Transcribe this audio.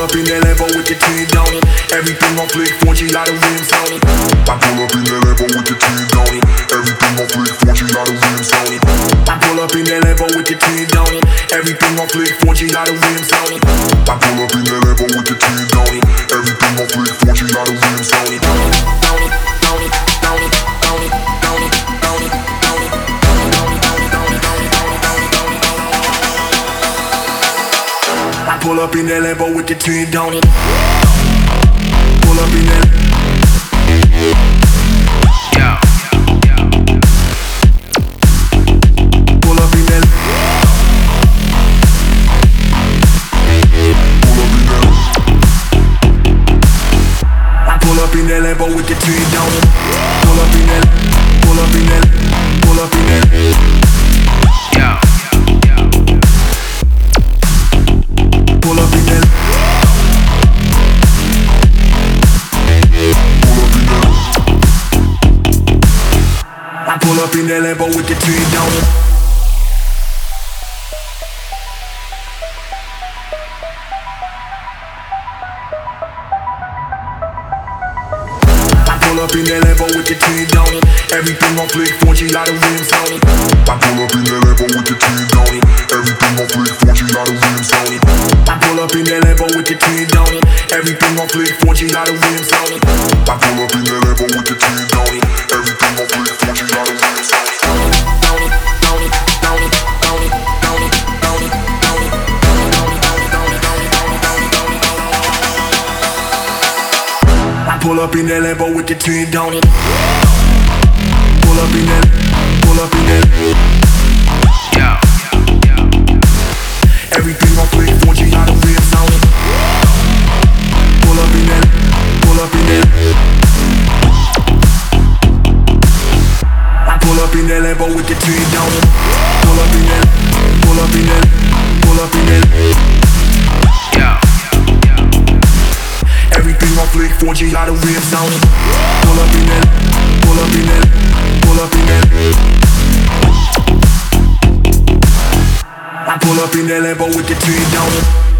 up in that Lambo with the twins on it. Everything on flick, 4G, lot of rims on it. I pull up in that Lambo with the twins on it. Everything on flick, 4G, lot of rims on it. I pull up in that Lambo with the twins on it. Everything on flick, 4G, lot of rims on it. I pull up in that Lambo with the twins on it. Everything on flick, 4G, lot of rims on it. Pull up in that Lambo with the twins on it. Pull up in that. Lambo with the on it. Pull up in that. Pull up in that. Pull up in that. Pull up in that Lambo with the it. I pull up in that Lambo with the on it. Everything on flick, 4G, lot of rims on it. I pull up in that Lambo with the on it. Everything on flick, 4G, lot of rims on it. I pull up in that Lambo with the on it. Everything on flick, 4G, lot of rims on it. I pull up in that Lambo with pull up in that Lambo with the twins on it. Pull up in that, pull up in that. Everything on flick, 4G, lot of rims on it. Pull up in that, pull up in that. I pull up in that Lambo with the twins on it. Pull up in that, flick, 4G, lot of rims on it. Pull up in that, pull up in that, pull up in that. I pull up in that Lambo with the on it.